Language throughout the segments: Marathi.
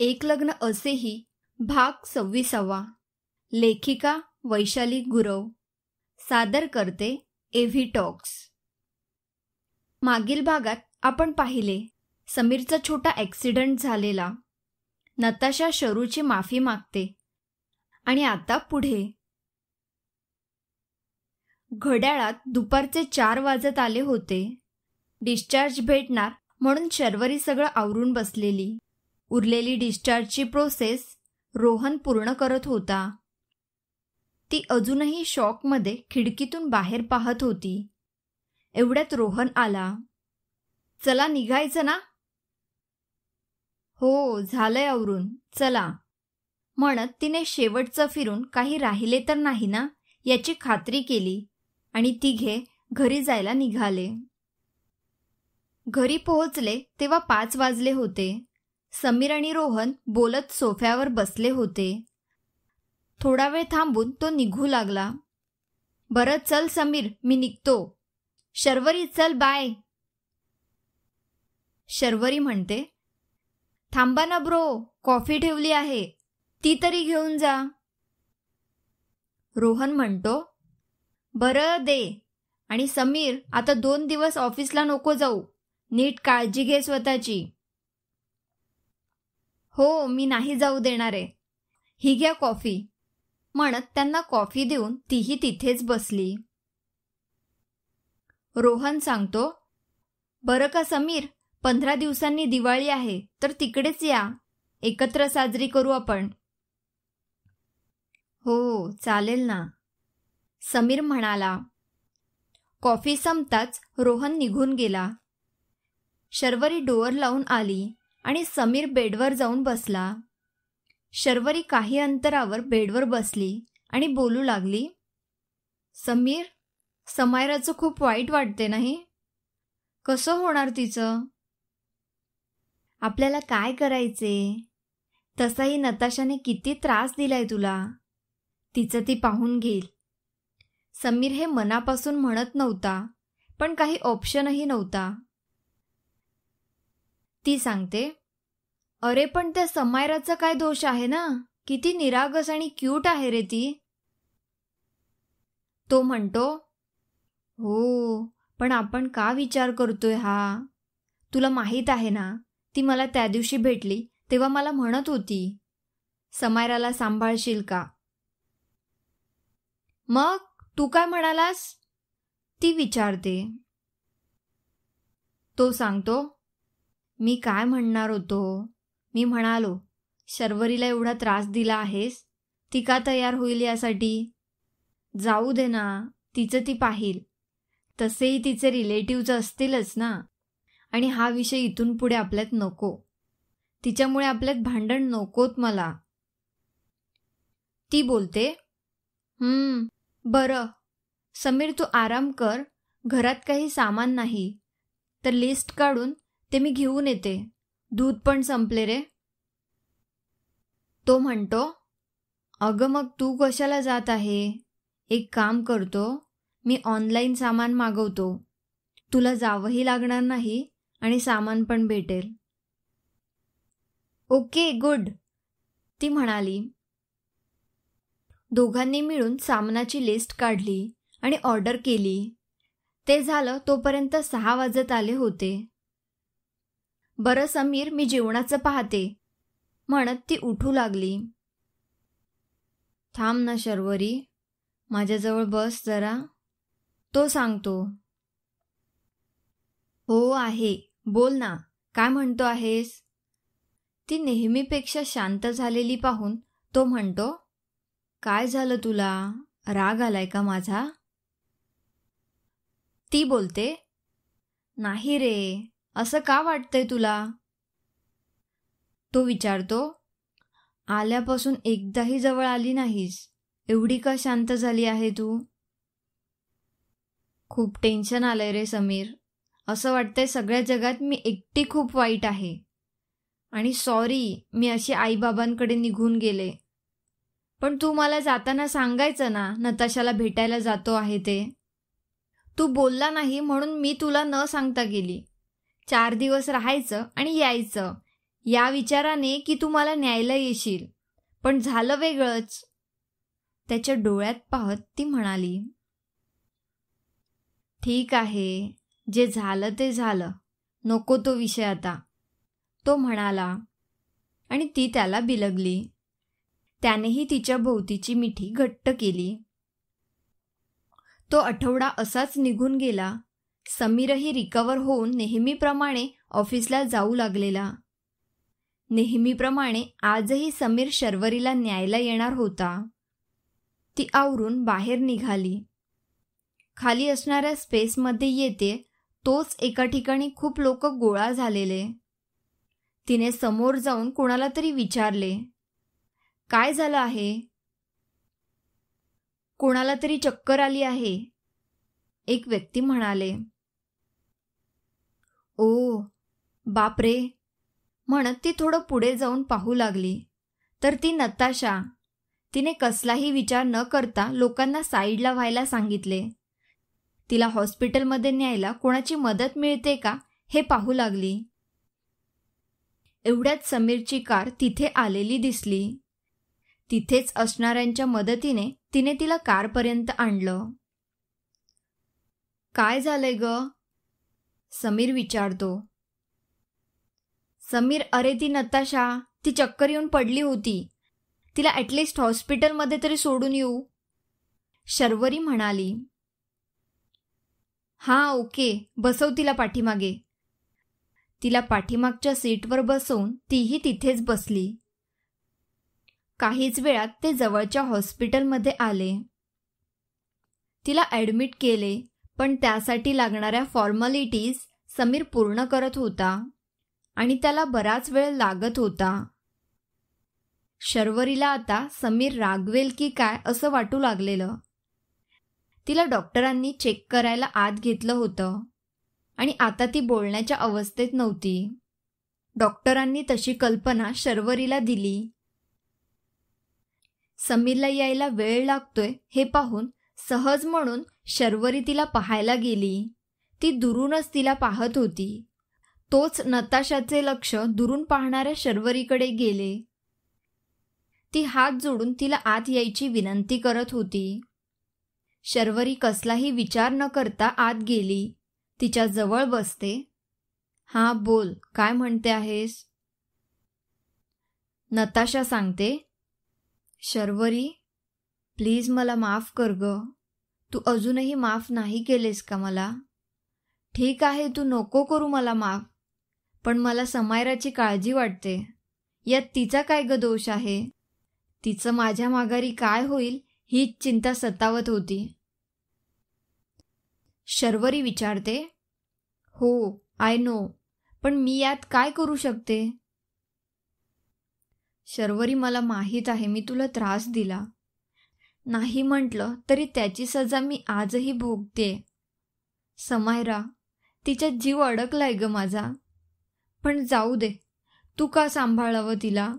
एक लग्न असेही भाग सव्वीसावा. लेखिका वैशाली गुरव. सादर करते एव्ही टॉक्स. मागील भागात आपण पाहिले समीरचा छोटा ॲक्सिडंट झालेला. नताशा शरूची माफी मागते. आणि आता पुढे. घड्याळात दुपारचे चार वाजत आले होते. डिस्चार्ज भेटणार म्हणून शर्वरी सगळं आवरून बसलेली. उरलेली डिस्चार्जची प्रोसेस रोहन पूर्ण करत होता. ती अजूनही शॉकमध्ये खिडकीतून बाहेर पाहत होती. एवढ्यात रोहन आला. चला निघायचं ना? हो झालंय आवरून. चला. म्हणत तिने शेवटचं फिरून काही राहिले तर नाही ना याची खात्री केली आणि तिघे घरी जायला निघाले. घरी पोहोचले तेव्हा पाच वाजले होते. समीर आणि रोहन बोलत सोफ्यावर बसले होते. थोडा वेळ थांबून तो निघू लागला. बरं चल समीर मी निघतो. शर्वरी चल बाय. शर्वरी म्हणते थांबा ना ब्रो कॉफी ठेवली आहे. ती तरी घेऊन जा. रोहन म्हणतो बरं दे. आणि समीर आता दोन दिवस ऑफिसला नको जाऊ. नीट काळजी घे स्वतःची. हो मी नाही जाऊ देणार आहे. ही घ्या कॉफी. म्हणत त्यांना कॉफी देऊन तीही तिथेच बसली. रोहन सांगतो बरं का समीर पंधरा दिवसांनी दिवाळी आहे तर तिकडेच या. एकत्र साजरी करू आपण. हो चालेल ना. समीर म्हणाला. कॉफी संपताच रोहन निघून गेला. शर्वरी डोअर लावून आली. आणि समीर बेडवर जाऊन बसला. शर्वरी काही अंतरावर बेडवर बसली आणि बोलू लागली समीर समायराचं खूप वाईट वाटते नाही? कसं होणार तिचं? आपल्याला काय करायचे? तसाही नताशाने किती त्रास दिलाय तुला. तिचं ती पाहून घेईल. समीर हे मनापासून म्हणत नव्हता पण काही ऑप्शनही नव्हता. ती सांगते अरे पण त्या समायराचा काय दोष आहे ना? किती निरागस आणि क्यूट आहे रे ती. तो म्हणतो हो पण आपण का विचार करतोय हा? तुला माहीत आहे ना ती मला त्या दिवशी भेटली तेव्हा मला म्हणत होती समायराला सांभाळशील का? मग तू काय म्हणालास? ती विचारते. तो सांगतो मी काय म्हणणार होतो? मी म्हणालो शर्वरीला एवढा त्रास दिला आहेस? ती का तयार होईल यासाठी. जाऊ दे ना तिचं ती पाहिल. तसेही तिचे रिलेटिव्ज असतीलच ना. आणि हा विषय इथून पुढे आपल्यात नको. तिच्यामुळे आपल्यात भांडण नकोत मला. ती बोलते? हम्म बरं. समीर तू आराम कर. घरात काही सामान नाही. तर लिस्ट काढून ते मी घेऊन येते. दूध पण संपले रे. तो म्हणतो अगं मग तू कशाला जात आहे? एक काम करतो मी ऑनलाईन सामान मागवतो. तुला जावंही लागणार नाही आणि सामान पण भेटेल. ओके गुड ती म्हणाली. दोघांनी मिळून सामनाची लिस्ट काढली आणि ऑर्डर केली. ते झालं तोपर्यंत सहा वाजत आले होते. बरं समीर मी जेवणाचं पाहते. म्हणत ती उठू लागली. थांब ना शर्वरी माझ्याजवळ बस जरा. तो सांगतो. हो आहे. बोल ना काय म्हणतो आहेस? ती नेहमीपेक्षा शांत झालेली पाहून तो म्हणतो काय झालं तुला? राग आलाय का माझा? ती बोलते नाही रे. असं का वाटतंय तुला? तो विचारतो आल्यापासून एकदाही जवळ आली नाहीस. एवढी का शांत झाली आहे तू? खूप टेन्शन आलंय रे समीर. असं वाटतंय सगळ्या जगात मी एकटी खूप वाईट आहे. आणि सॉरी मी अशी आईबाबांकडे निघून गेले. पण तू मला जाताना सांगायचं ना नताशाला भेटायला जातो आहे ते. तू बोलला नाही म्हणून मी तुला न सांगता गेली. चार दिवस राहायचं आणि यायचं. या विचाराने की तू मला न्यायला येशील. पण झालं वेगळंच. त्याच्या डोळ्यात पाहत ती म्हणाली ठीक आहे. जे झालं ते झालं. नको तो विषय आता. तो म्हणाला आणि ती त्याला बिलगली. त्यानेही तिच्या भोवतीची मिठी घट्ट केली. तो आठवडा असाच निघून गेला. समीरही रिकवर होऊन नेहमीप्रमाणे ऑफिसला जाऊ लागलेला. नेहमीप्रमाणे आजही समीर शर्वरीला न्यायला येणार होता. ती आवरून बाहेर निघाली. खाली असणाऱ्या स्पेसमध्ये येते तोच एका ठिकाणी खूप लोक गोळा झालेले. तिने समोर जाऊन कोणाला तरी विचारले. काय झालं आहे? कोणाला तरी चक्कर आली आहे? एक व्यक्ती म्हणाले. ओ बापरे. म्हणत ती थोडं पुढे जाऊन पाहू लागली. तर ती नताशा. तिने कसलाही विचार न करता लोकांना साईडला व्हायला सांगितले. तिला हॉस्पिटलमध्ये न्यायला कोणाची मदत मिळते का हे पाहू लागली. एवढ्यात समीरची कार तिथे आलेली दिसली. तिथेच असणाऱ्यांच्या मदतीने तिने तिला कारपर्यंत आणलं. काय झालंय ग? समीर विचारतो. समीर अरे ती नताशा ती चक्कर येऊन पडली होती. तिला ॲटलिस्ट हॉस्पिटलमध्ये तरी सोडून येऊ. शर्वरी म्हणाली. हां ओके बसव तिला पाठीमागे. तिला पाठीमागच्या सीटवर बसवून तीही तिथेच बसली. काहीच वेळात ते जवळच्या हॉस्पिटलमध्ये आले. तिला ॲडमिट केले. पण त्यासाठी लागणाऱ्या फॉर्मॅलिटीज समीर पूर्ण करत होता आणि त्याला बराच वेळ लागत होता. शर्वरीला आता समीर रागवेल की काय असं वाटू लागलेलं. तिला डॉक्टरांनी चेक करायला आत घेतलं होतं आणि आता ती बोलण्याच्या अवस्थेत नव्हती. डॉक्टरांनी तशी कल्पना शर्वरीला दिली. समीरला यायला वेळ लागतोय हे पाहून सहज म्हणून शर्वरी तिला पाहायला गेली. ती दुरूनच तिला पाहत होती. तोच नताशाचे लक्ष दुरून पाहणाऱ्या शर्वरीकडे गेले. ती हात जोडून तिला आत यायची विनंती करत होती. शर्वरी कसलाही विचार न करता आत गेली. तिच्या जवळ बसते. हां बोल काय म्हणते आहेस? नताशा सांगते शर्वरी प्लीज मला माफ कर ग. तू अजूनही माफ नाही केलेस का मला? ठीक आहे तू नको करू मला माफ पण मला समायराची काळजी वाटते. यात तिचा काय ग दोष आहे? तिचं माझ्या माघारी काय होईल हीच चिंता सतावत होती. शर्वरी विचारते हो आय नो पण मी यात काय करू शकते? शर्वरी मला माहीत आहे मी तुला त्रास दिला. नाही म्हटलं तरी त्याची सजा मी आजही भोगते समायरा तिच्यात जीव अडकलाय ग माझा. पण जाऊ दे तू का सांभाळावं तिला?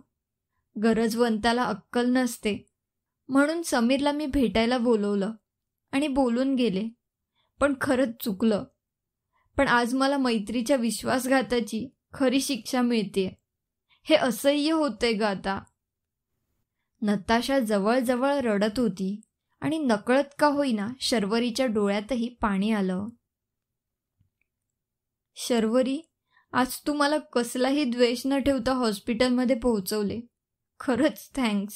गरजवंताला अक्कल नसते. म्हणून समीरला मी भेटायला बोलवलं आणि बोलून गेले. पण खरंच चुकलं. पण आज मला मैत्रीच्या विश्वासघाताची खरी शिक्षा मिळते हे असह्य होतंय ग आता. नताशा जवळजवळ रडत होती आणि नकळत का होईना शर्वरीच्या डोळ्यातही पाणी आलं. शर्वरी आज तू मला कसलाही द्वेष न ठेवता हॉस्पिटलमध्ये पोहोचवले. खरंच थँक्स.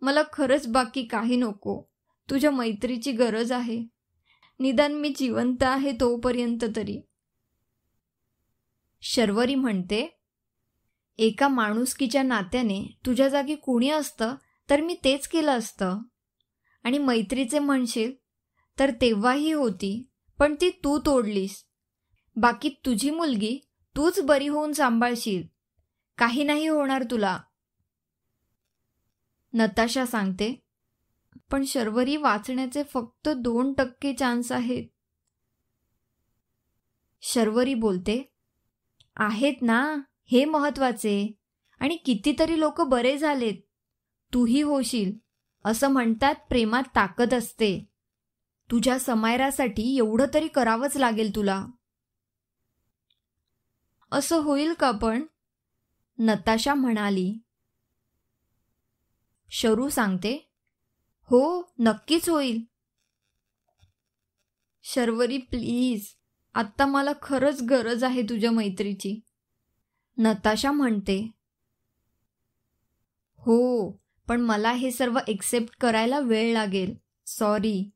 मला खरंच बाकी काही नको. तुझ्या मैत्रीची गरज आहे. निदान मी जिवंत आहे तोपर्यंत तरी. शर्वरी म्हणते एका माणुसकीच्या नात्याने तुझ्या जागी कुणी असतं तर मी तेच केलं असतं. आणि मैत्रीचे म्हणशील तर तेव्हाही होती पण ती तू तोडलीस. बाकी तुझी मुलगी तूच बरी होऊन सांभाळशील. काही नाही होणार तुला. नताशा सांगते पण शर्वरी वाचण्याचे फक्त दोन टक्के चान्स आहेत. शर्वरी बोलते आहेत ना? हे महत्त्वाचे. आणि कितीतरी लोक बरे झालेत. तूही होशील असं म्हणतात प्रेमात ताकद असते. तुझ्या समायरासाठी एवढं तरी करावंच लागेल तुला. असं होईल का पण? नताशा म्हणाली. शरू सांगते. हो नक्कीच होईल. शर्वरी प्लीज. आत्ता मला खरंच गरज आहे तुझ्या मैत्रीची. नताशा म्हणते. हो पण मला हे सर्व एक्सेप्ट करायला वेळ लागेल. सॉरी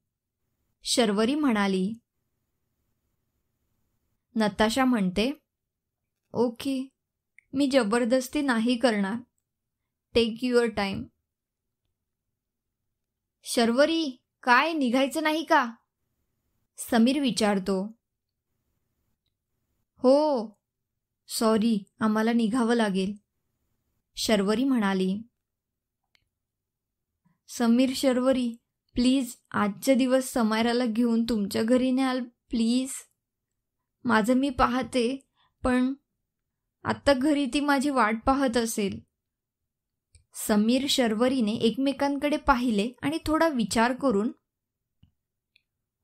शर्वरी म्हणाली. नताशा म्हणते. ओके मी जबरदस्ती नाही करणार. टेक युअर टाइम शर्वरी काय निघायचं नाही का? समीर विचारतो. हो सॉरी आम्हाला निघावं लागेल. शर्वरी म्हणाली. समीर शर्वरी प्लीज आजच्या दिवस समायराला घेऊन तुमच्या घरी न्याल प्लीज. माझं मी पाहते पण आत्ता घरी ती माझी वाट पाहत असेल. समीर शर्वरीने एकमेकांकडे पाहिले आणि थोडा विचार करून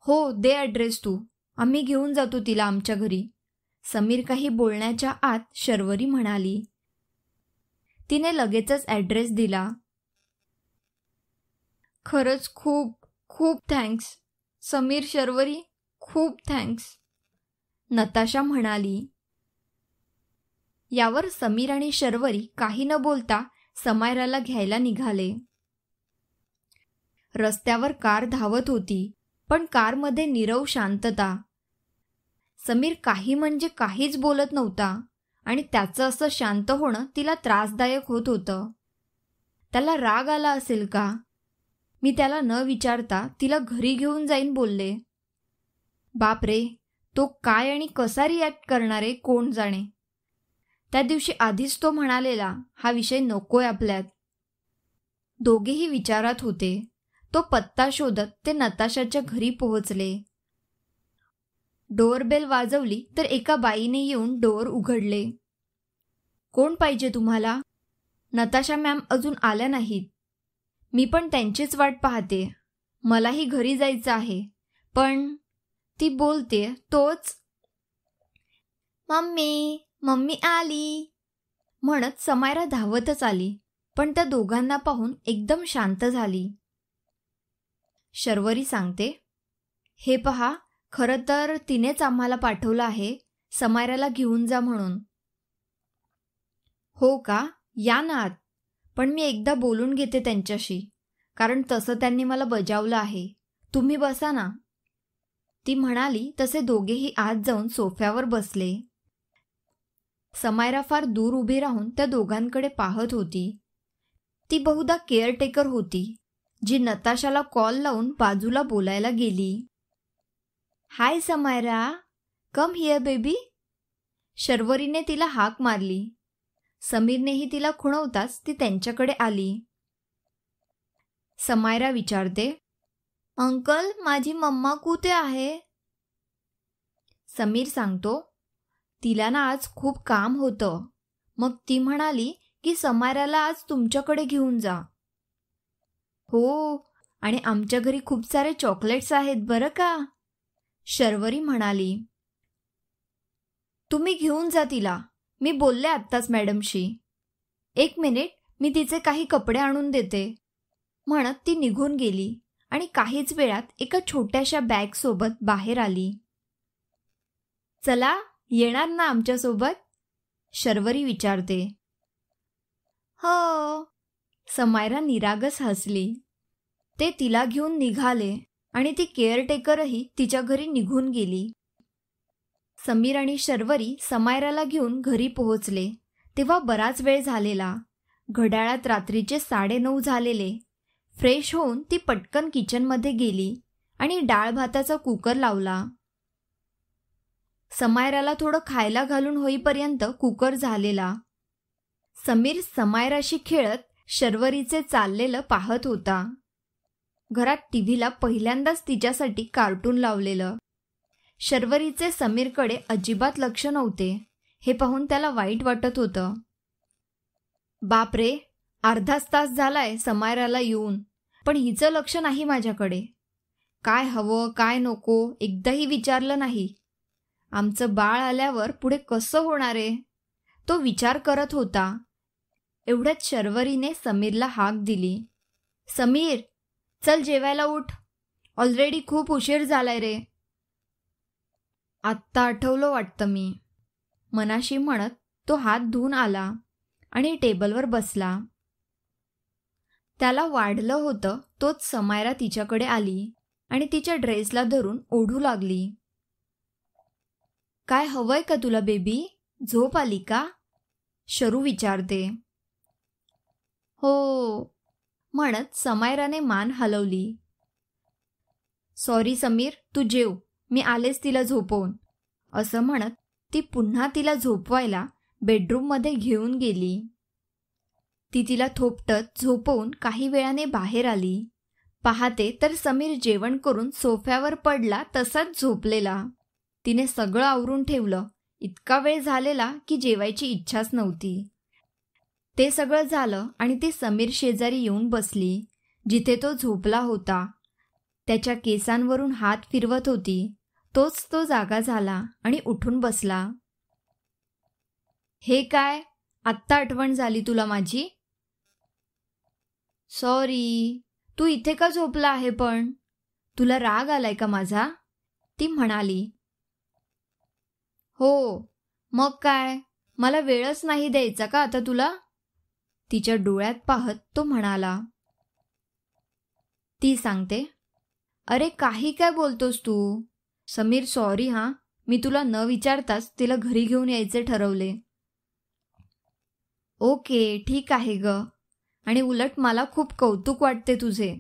हो दे ॲड्रेस तू आम्ही घेऊन जातो तिला आमच्या घरी. समीर काही बोलण्याच्या आत शर्वरी म्हणाली तिने लगेचच ॲड्रेस दिला. खरंच खूप खूप थँक्स समीर शर्वरी खूप थँक्स नताशा म्हणाली यावर समीर आणि शर्वरी काही न बोलता समायराला घ्यायला निघाले. रस्त्यावर कार धावत होती पण कारमध्ये निरव शांतता. समीर काही म्हणजे काहीच बोलत नव्हता आणि त्याचं असं शांत होणं तिला त्रासदायक होत होतं. त्याला राग आला असेल का? मी त्याला न विचारता तिला घरी घेऊन जाईन बोलले. बापरे तो काय आणि कसा रिॲक्ट करणारे कोण जाणे? त्या दिवशी आधीच तो म्हणालेला हा विषय नकोय आपल्यात. दोघेही विचारात होते. तो पत्ता शोधत ते नताशाच्या घरी पोहोचले. डोअरबेल वाजवली तर एका बाईने येऊन डोअर उघडले. कोण पाहिजे तुम्हाला? नताशा मॅम अजून आल्या नाहीत. मी पण त्यांचीच वाट पाहते. मलाही घरी जायचं आहे. पण ती बोलते तोच. मम्मी मम्मी आली. म्हणत समायरा धावतच आली पण त्या दोघांना पाहून एकदम शांत झाली. शर्वरी सांगते हे पहा खरं तर तिनेच आम्हाला पाठवलं आहे समायराला घेऊन जा म्हणून. हो का? या ना आत. पण मी एकदा बोलून घेते त्यांच्याशी कारण तसं त्यांनी मला बजावलं आहे. तुम्ही बसा ना. ती म्हणाली तसे दोघेही आत जाऊन सोफ्यावर बसले. समायरा फार दूर उभी राहून त्या दोघांकडे पाहत होती. ती बहुधा केअरटेकर होती जी नताशाला कॉल लावून बाजूला बोलायला गेली. Hi Samaira come here baby. शर्वरीने तिला हाक मारली. समीरनेही तिला खुणवताच ती त्यांच्याकडे आली. समायरा विचारते अंकल माझी मम्मा कुठे आहे? समीर सांगतो तिला ना आज खूप काम होतं. मग ती म्हणाली की समायराला आज तुमच्याकडे घेऊन जा. हो आणि आमच्या घरी खूप सारे चॉकलेट्स आहेत बरं का? शर्वरी म्हणाली तुम्ही घेऊन जा तिला. मी बोलले आत्ताच मॅडमशी. एक मिनिट मी तिचे काही कपडे आणून देते. म्हणत ती निघून गेली आणि काहीच वेळात एका छोट्याशा बॅगसोबत बाहेर आली. चला येणार ना आमच्यासोबत? शर्वरी विचारते. हो. समायरा निरागस हसली. ते तिला घेऊन निघाले. आणि ती केअरटेकरही तिच्या घरी निघून गेली. समीर आणि शर्वरी समायराला घेऊन घरी पोहोचले. तेव्हा बराच वेळ झालेला. घड्याळात रात्रीचे साडेनऊ झालेले. फ्रेश होऊन ती पटकन किचनमध्ये गेली आणि डाळ भाताचा कुकर लावला. समायराला थोडं खायला घालून होईपर्यंत कुकर झालेला. समीर समायराशी खेळत शर्वरीचे चाललेलं पाहत होता. घरात टीव्हीला पहिल्यांदाच तिच्यासाठी कार्टून लावलेलं. शर्वरीचे समीरकडे अजिबात लक्ष नव्हते. हे पाहून त्याला वाईट वाटत होतं. बापरे अर्धाच तास झालाय समायराला येऊन पण हिचं लक्ष नाही माझ्याकडे. काय हवं काय नको एकदाही विचारलं नाही. आमचं बाळ आल्यावर पुढे कसं होणार आहे? तो विचार करत होता. एवढ्यात शर्वरीने समीरला हाक दिली. समीर चल जेवायला उठ. ऑलरेडी खूप उशीर झालाय रे. आत्ता आठवलं वाटतं मी. मनाशी म्हणत तो हात धुवून आला आणि टेबलवर बसला. त्याला वाढलं होतं तोच समायरा तिच्याकडे आली आणि तिच्या ड्रेसला धरून ओढू लागली. काय हवंय का तुला बेबी? झोप आली का? शरू विचारते. हो म्हणत समायराने मान हलवली. सॉरी समीर तू जेव मी आलेच तिला झोपवून. असं म्हणत ती पुन्हा तिला झोपवायला बेडरूममध्ये घेऊन गेली. ती तिला थोपटत झोपवून काही वेळाने बाहेर आली. पाहते तर समीर जेवण करून सोफ्यावर पडला तसाच झोपलेला. तिने सगळं आवरून ठेवलं. इतका वेळ झालेला की जेवायची इच्छाच नव्हती. ते सगळं झालं आणि ती समीर शेजारी येऊन बसली. जिथे तो झोपला होता त्याच्या केसांवरून हात फिरवत होती. तोच तो जागा झाला आणि उठून बसला. हे काय? आत्ता आठवण झाली तुला माझी? सॉरी. तू इथे का झोपला आहे पण? तुला राग आलाय का माझा? ती म्हणाली. हो. मग काय? मला वेळच नाही द्यायचा का आता तुला? तिच्या डोळ्यात पाहत तो म्हणाला ती सांगते अरे काही काय बोलतोस तू? समीर सॉरी हां. मी तुला न विचारताच तिला घरी घेऊन यायचे ठरवले. ओके ठीक आहे ग. आणि उलट मला खूप कौतुक वाटते तुझे.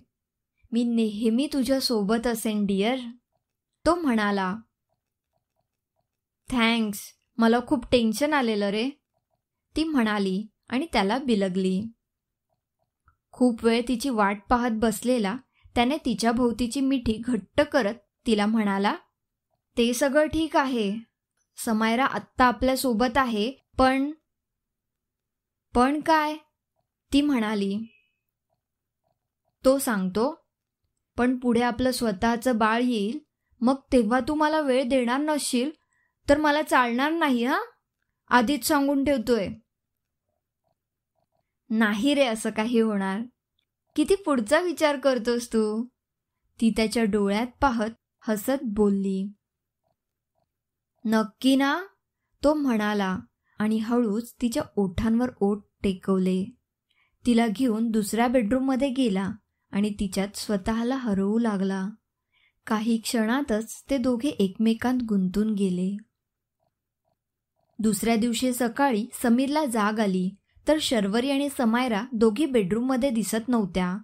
मी नेहमी तुझ्या सोबत असेन डिअर तो म्हणाला थँक्स मला खूप टेन्शन आलेलं रे. ती म्हणाली आणि त्याला बिलगली. खूप वेळ तिची वाट पाहत बसलेला त्याने तिच्या भोवतीची मिठी घट्ट करत तिला म्हणाला ते सगळं ठीक आहे. समायरा आत्ता आपल्यासोबत आहे पण पण काय? ती म्हणाली. तो सांगतो पण पुढे आपलं स्वतःचं बाळ येईल मग तेव्हा तू मला वेळ देणार नसशील तर मला चालणार नाही हा? आधीच सांगून ठेवतोय. नाही रे असं काही होणार. किती पुढचा विचार करतोस तू? ती त्याच्या डोळ्यात पाहत हसत बोलली. नक्की ना? तो म्हणाला आणि हळूच तिच्या ओठांवर ओठ टेकवले. तिला घेऊन दुसऱ्या बेडरूममध्ये गेला आणि तिच्यात स्वतःला हरवू लागला. काही क्षणातच ते दोघे एकमेकांत गुंतून गेले. दुसऱ्या दिवशी सकाळी समीरला जाग आली तर शर्वरी आणि समायरा दोघी बेडरूममध्ये दिसत नव्हत्या.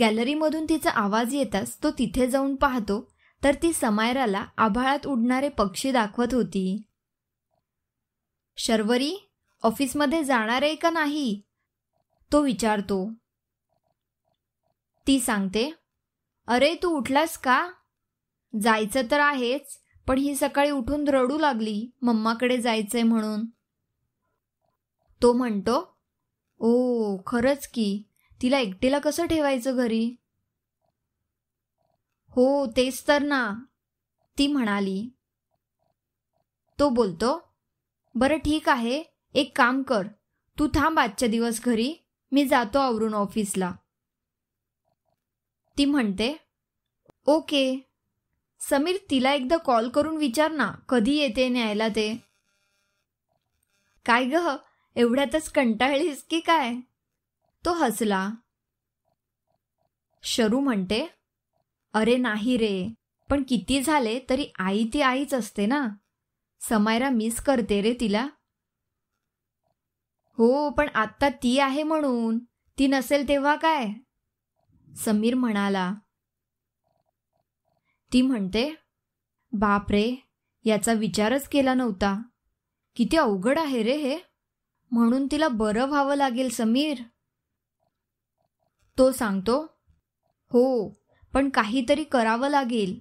गॅलरीमधून तिचा आवाज येताच तो तिथे जाऊन पाहतो तर ती समायराला आभाळात उडणारे पक्षी दाखवत होती. शर्वरी ऑफिसमध्ये जाणार आहे का नाही? तो विचारतो. ती सांगते अरे तू उठलास का? जायचं तर आहेच पण ही सकाळी उठून रडू लागली मम्माकडे जायचंय म्हणून. तो म्हणतो ओ खरंच की. तिला एकटीला कसं ठेवायचं घरी? हो तेच तर ना ती म्हणाली. तो बोलतो बरं ठीक आहे एक काम कर. तू थांब आजच्या दिवस घरी मी जातो आवरून ऑफिसला. ती म्हणते ओके. समीर तिला एकदा कॉल करून विचार ना कधी येते न्यायला ते. काय ग? एवढ्यातच कंटाळलीस की काय? तो हसला. शरू म्हणते अरे नाही रे पण किती झाले तरी आई ती आईच असते ना? समायरा मिस करते रे तिला. हो पण आत्ता ती आहे म्हणून ती नसेल तेव्हा काय? समीर म्हणाला. ती म्हणते बाप रे याचा विचारच केला नव्हता. किती अवघड आहे रे हे. म्हणून तिला बरं व्हावं लागेल समीर. तो सांगतो हो पण काहीतरी करावं लागेल.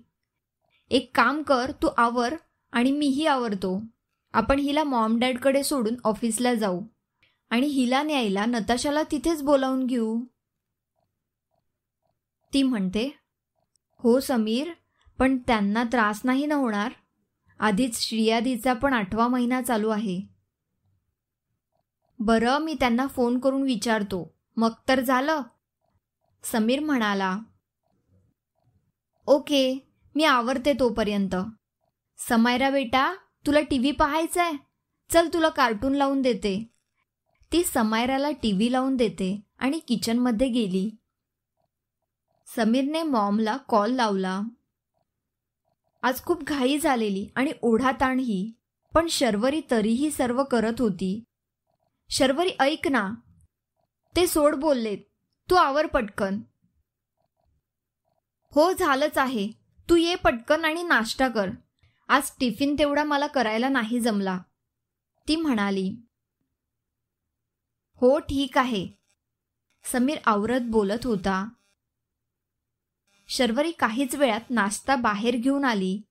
एक काम कर तू आवर आणि मीही आवरतो. आपण हिला मॉम डॅडकडे सोडून ऑफिसला जाऊ आणि हिला न्यायला नताशाला तिथेच बोलावून घेऊ. ती म्हणते हो समीर पण त्यांना त्रास नाही ना होणार? आधीच श्रियादीचा पण आठवा महिना चालू आहे. बरं मी त्यांना फोन करून विचारतो. मग तर झालं. समीर म्हणाला ओके मी आवरते तोपर्यंत. समायरा बेटा तुला टी व्ही पाहायचाय? चल तुला कार्टून लावून देते. ती समायराला टी व्ही लावून देते आणि किचनमध्ये गेली. समीरने मॉमला कॉल लावला. आज खूप घाई झालेली आणि ओढाताणही पण शर्वरी तरीही सर्व करत होती. शर्वरी ऐक ना. ते सोड बोललेत. तू आवर पटकन. हो झालंच आहे. तू ये पटकन आणि नाश्ता कर. आज टिफिन तेवढा मला करायला नाही जमला. ती म्हणाली. हो ठीक आहे. समीर आवरत बोलत होता. शर्वरी काहीच वेळात नाश्ता बाहेर घेऊन आली.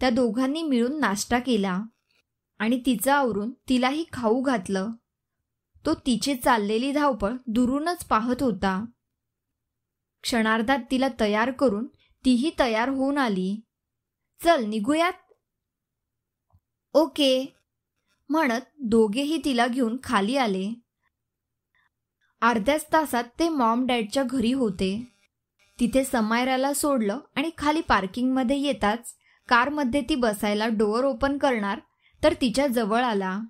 त्या दोघांनी मिळून नाश्ता केला आणि तिचं आवरून तिलाही खाऊ घातलं. तो तिची चाललेली धावपळ दुरूनच पाहत होता. क्षणार्धात तिला तयार करून तीही तयार होऊन आली. चल निघूयात? ओके. म्हणत दोघेही तिला घेऊन खाली आले. अर्ध्याच तासात ते मॉम डॅडच्या घरी होते. तिथे समायराला सोडलं आणि खाली पार्किंगमध्ये येताच कारमध्ये ती बसायला डोअर ओपन करणार तर तिच्या जवळ आला.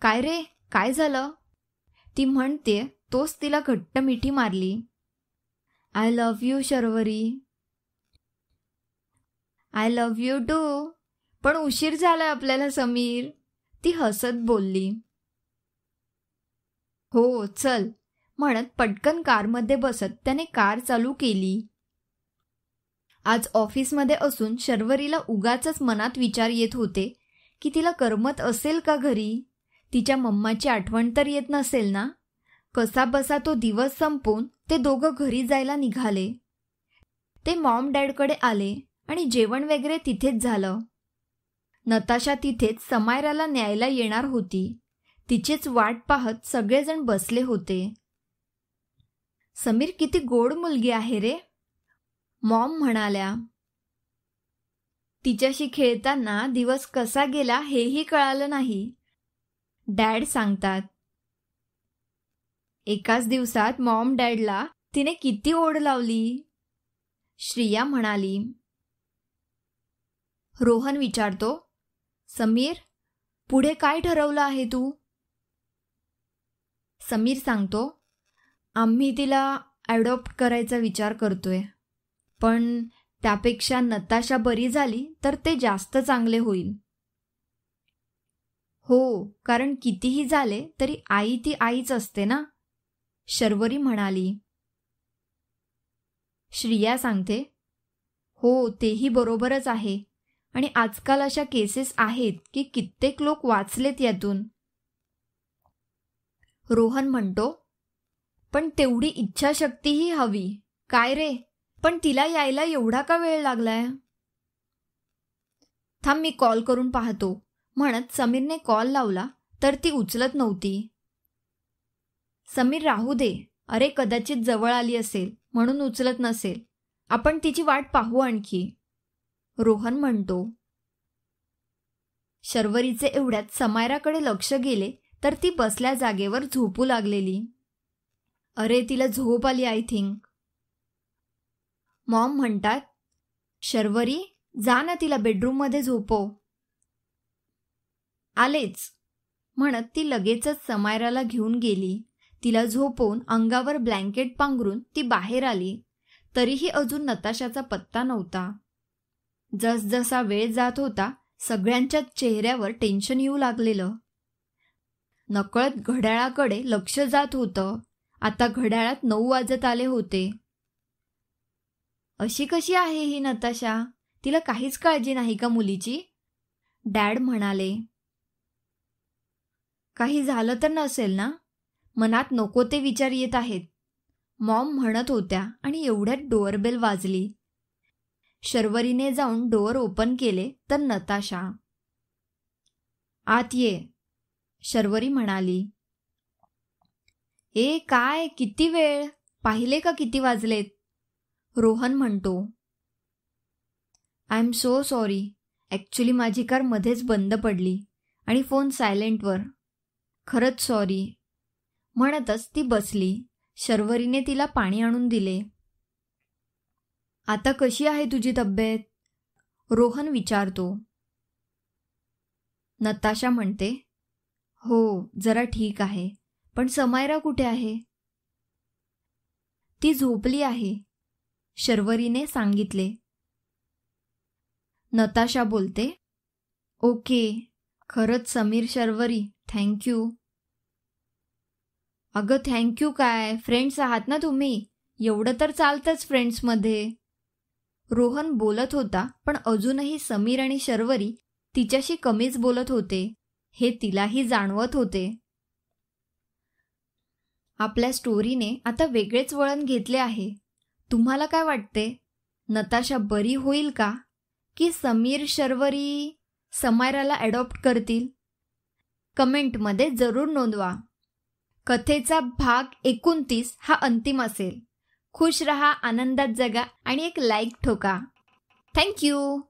काय रे? काय झालं? ती म्हणते तोच तिला घट्ट मिठी मारली. I love you Sharvari. I love you too पण उशीर झालाय आपल्याला समीर. ती हसत बोलली. हो चल. म्हणत पटकन कारमध्ये बसत त्याने कार चालू केली. आज ऑफिसमध्ये असून शर्वरीला उगाच मनात विचार येत होते की तिला करमत असेल का घरी? तिच्या मम्माची आठवण तर येत नसेल ना? कसा बसा तो दिवस संपून ते दोघं घरी जायला निघाले. ते मॉम डॅडकडे आले आणि जेवण वगैरे तिथेच झालं. नताशा तिथेच समायराला न्यायला येणार होती. तिचीच वाट पाहत सगळेजण बसले होते. समीर किती गोड मुलगी आहे रे? मॉम म्हणाल्या. तिच्याशी खेळताना दिवस कसा गेला हेही कळालं नाही. डॅड सांगतात. एकाच दिवसात मॉम डॅडला तिने किती ओढ लावली? श्रिया म्हणाली. रोहन विचारतो समीर पुढे काय ठरवलं आहे तू? समीर सांगतो आम्ही तिला ॲडॉप्ट करायचा विचार करतोय पण त्यापेक्षा नताशा बरी झाली तर ते जास्त चांगले होईल. हो कारण कितीही झाले तरी आई ती आईच असते ना? शर्वरी म्हणाली. श्रिया सांगते हो तेही बरोबरच आहे. आणि आजकाल अशा केसेस आहेत की कित्येक लोक वाचलेत यातून. रोहन म्हणतो पण तेवढी इच्छाशक्तीही हवी. काय रे? पण तिला यायला एवढा का वेळ लागलाय? थांब मी कॉल करून पाहतो. म्हणत समीरने कॉल लावला तर ती उचलत नव्हती. समीर राहू दे. अरे कदाचित जवळ आली असेल म्हणून उचलत नसेल. आपण तिची वाट पाहू आणखी. रोहन म्हणतो. शर्वरीचे एवढ्यात समायराकडे लक्ष गेले तर ती बसल्या जागेवर झोपू लागलेली. अरे तिला झोप आली आय थिंक. मॉम म्हणतात शर्वरी जा ना तिला बेडरूममध्ये झोपव. आलेच. म्हणत ती लगेचच समायराला घेऊन गेली. तिला झोपवून अंगावर ब्लँकेट पांघरून ती बाहेर आली. तरीही अजून नताशाचा पत्ता नव्हता. जसजसा वेळ जात होता सगळ्यांच्या चेहऱ्यावर टेन्शन येऊ लागलेलं. नकळत घड्याळाकडे लक्ष जात होतं. आता घड्याळात नऊ वाजत आले होते. अशी कशी आहे ही नताशा? तिला काहीच काळजी नाही का मुलीची? डॅड म्हणाले. काही झालं तर नसेल ना? मनात नको ते विचार येत आहेत. मॉम म्हणत होत्या आणि एवढ्यात डोअरबेल वाजली. शर्वरीने जाऊन डोअर ओपन केले तर नताशा. आत ये शर्वरी म्हणाली. ए काय? किती वेळ? पाहिले का किती वाजलेत? रोहन म्हणतो. I am so sorry. Actually माझी कार मध्येच बंद पडली आणि फोन सायलेंटवर. खरंच सॉरी. म्हणतच ती बसली. शर्वरीने तिला पाणी आणून दिले. आता कशी आहे तुझी तब्येत? रोहन विचारतो. नताशा म्हणते हो जरा ठीक आहे. पण समायरा कुठे आहे? ती झोपली आहे शर्वरीने सांगितले. नताशा बोलते ओके. खरंच समीर शर्वरी थँक्यू अगं थँक्यू काय? फ्रेंड्स आहात ना तुम्ही? एवढं तर चालतंच फ्रेंड्समध्ये रोहन बोलत होता पण अजूनही समीर आणि शर्वरी तिच्याशी कमीच बोलत होते. हे तिलाही जाणवत होते. आपल्या स्टोरीने आता वेगळेच वळण घेतले आहे. तुम्हाला काय वाटते? नताशा बरी होईल का? की समीर शर्वरी? समायराला ॲडॉप्ट करतील? कमेंटमध्ये जरूर नोंदवा. कथेचा भाग एकोणतीस हा अंतिम असेल. खुश रहा आनंदात जगा आणि एक लाईक ठोका. थँक्यू